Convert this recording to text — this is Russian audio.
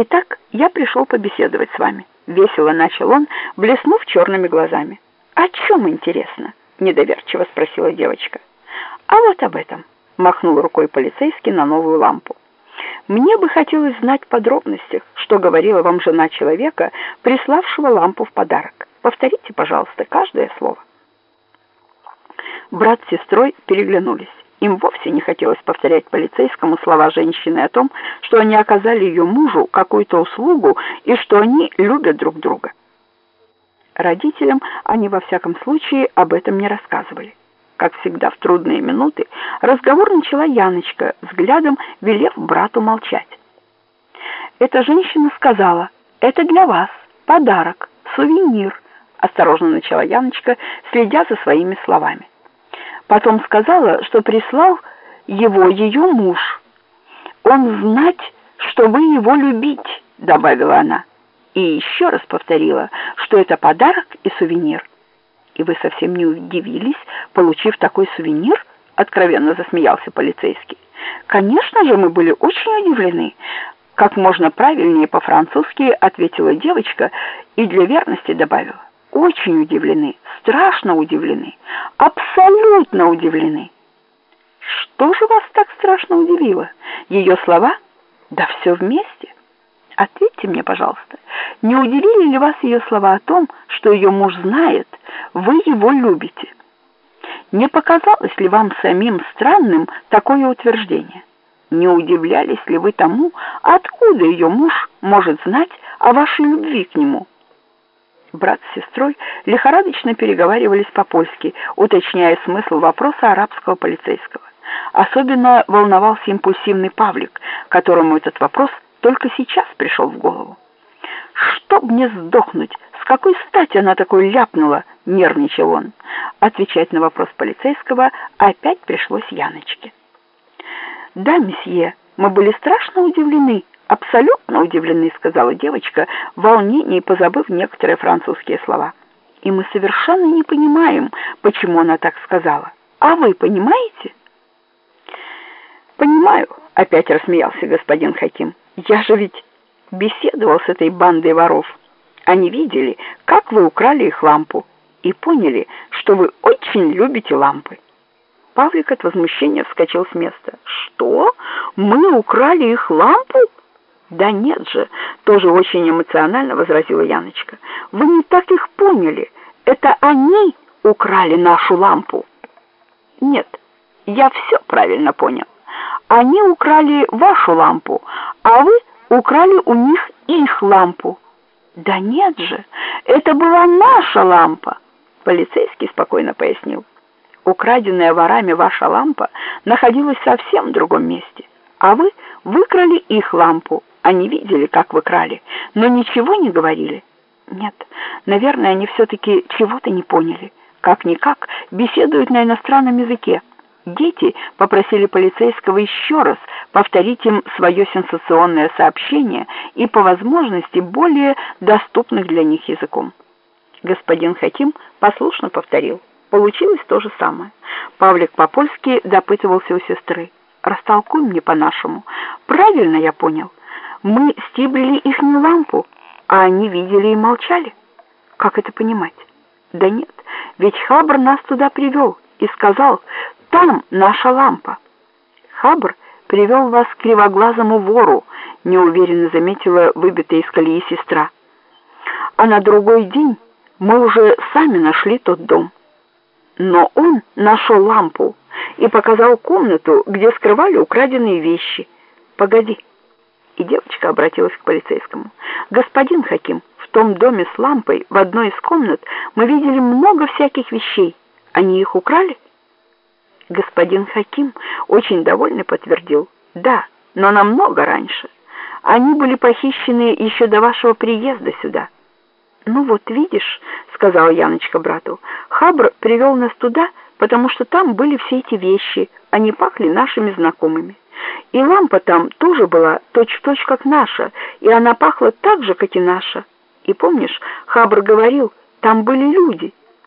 Итак, я пришел побеседовать с вами. Весело начал он, блеснув черными глазами. О чем интересно? Недоверчиво спросила девочка. А вот об этом. Махнул рукой полицейский на новую лампу. Мне бы хотелось знать подробности, что говорила вам жена человека, приславшего лампу в подарок. Повторите, пожалуйста, каждое слово. Брат с сестрой переглянулись. Им вовсе не хотелось повторять полицейскому слова женщины о том, что они оказали ее мужу какую-то услугу и что они любят друг друга. Родителям они во всяком случае об этом не рассказывали. Как всегда в трудные минуты разговор начала Яночка, взглядом велев брату молчать. Эта женщина сказала, «Это для вас, подарок, сувенир», осторожно начала Яночка, следя за своими словами. Потом сказала, что прислал его ее муж. Он знать, что вы его любить, добавила она. И еще раз повторила, что это подарок и сувенир. И вы совсем не удивились, получив такой сувенир? Откровенно засмеялся полицейский. Конечно же, мы были очень удивлены. Как можно правильнее по-французски ответила девочка и для верности добавила очень удивлены, страшно удивлены, абсолютно удивлены. Что же вас так страшно удивило? Ее слова? Да все вместе. Ответьте мне, пожалуйста, не удивили ли вас ее слова о том, что ее муж знает, вы его любите? Не показалось ли вам самим странным такое утверждение? Не удивлялись ли вы тому, откуда ее муж может знать о вашей любви к нему? Брат с сестрой лихорадочно переговаривались по-польски, уточняя смысл вопроса арабского полицейского. Особенно волновался импульсивный Павлик, которому этот вопрос только сейчас пришел в голову. «Чтоб мне сдохнуть! С какой стати она такой ляпнула?» — нервничал он. Отвечать на вопрос полицейского опять пришлось Яночке. «Да, месье, мы были страшно удивлены», абсолютно удивлены, сказала девочка, в волнении позабыв некоторые французские слова. И мы совершенно не понимаем, почему она так сказала. А вы понимаете? Понимаю, опять рассмеялся господин Хаким. Я же ведь беседовал с этой бандой воров. Они видели, как вы украли их лампу, и поняли, что вы очень любите лампы. Павлик от возмущения вскочил с места. Что? Мы украли их лампу? Да нет же, тоже очень эмоционально возразила Яночка. Вы не так их поняли. Это они украли нашу лампу. Нет, я все правильно понял. Они украли вашу лампу, а вы украли у них их лампу. Да нет же, это была наша лампа, полицейский спокойно пояснил. Украденная ворами ваша лампа находилась совсем в другом месте, а вы выкрали их лампу. Они видели, как вы крали, но ничего не говорили. Нет, наверное, они все-таки чего-то не поняли. Как-никак беседуют на иностранном языке. Дети попросили полицейского еще раз повторить им свое сенсационное сообщение и по возможности более доступных для них языком. Господин Хаким послушно повторил. Получилось то же самое. Павлик по-польски допытывался у сестры. «Растолкуй мне по-нашему. Правильно я понял?» Мы стибрили их не лампу, а они видели и молчали. Как это понимать? Да нет, ведь Хабр нас туда привел и сказал, там наша лампа. Хабр привел вас к кривоглазому вору, неуверенно заметила выбитая из колеи сестра. А на другой день мы уже сами нашли тот дом. Но он нашел лампу и показал комнату, где скрывали украденные вещи. Погоди и девочка обратилась к полицейскому. «Господин Хаким, в том доме с лампой в одной из комнат мы видели много всяких вещей. Они их украли?» Господин Хаким очень довольный подтвердил. «Да, но намного раньше. Они были похищены еще до вашего приезда сюда». «Ну вот, видишь», — сказала Яночка брату, — «Хабр привел нас туда, потому что там были все эти вещи, они пахли нашими знакомыми». И лампа там тоже была точь-в-точь, -точь, как наша, и она пахла так же, как и наша. И помнишь, Хабр говорил, там были люди,